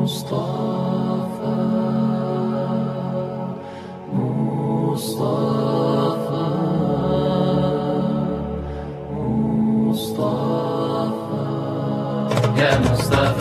Mustafa, Mustafa, Mustafa, Ya Mustafa.